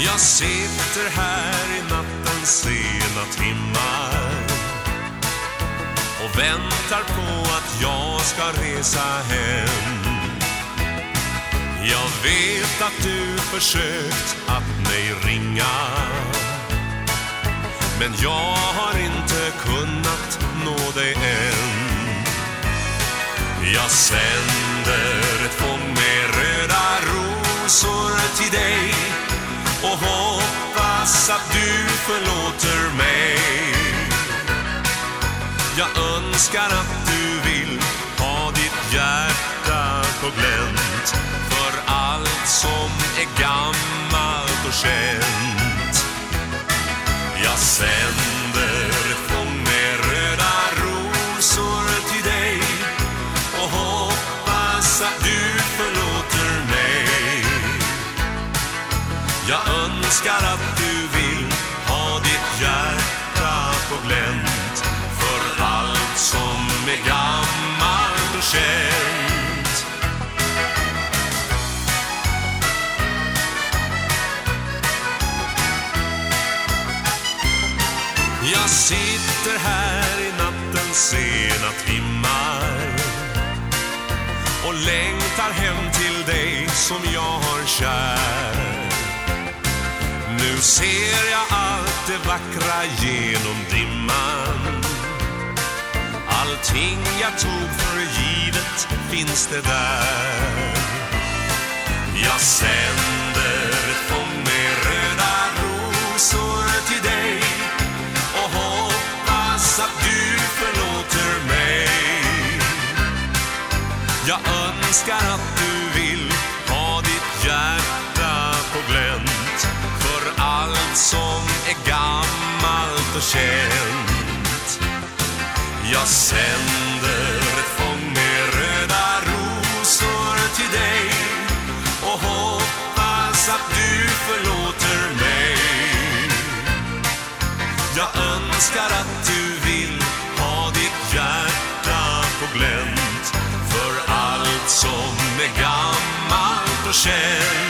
Jag sitter här i nattens sena timmar och väntar på att jag ska resa hem. Jag vet att du försökt att mig ringa men jag har inte kunnat nå dig än. Jag sänder ett fång med röda rosor till dig hoppas att du förlåter mig. Jag önskar att du vill ha ditt hjärta på glänt för allt som är gammalt och känt. Jag sänder ett fång med röda rosor till dig och hoppas att du Jag önskar att du vill ha ditt hjärta på glänt för allt som är gammalt och känt. Jag sitter här i nattens sena timmar och längtar hem till dig som jag har kär. Nu ser jag allt det vackra genom dimman. Allting jag tog för givet finns det där. Jag sänder ett fång med röda rosor till dig och hoppas att du förlåter mig. Jag önskar att du som är gammalt och känt. Jag sänder ett fång med röda rosor till dig och hoppas att du förlåter mig. Jag önskar att du vill ha ditt hjärta på glänt för allt som är gammalt och känt.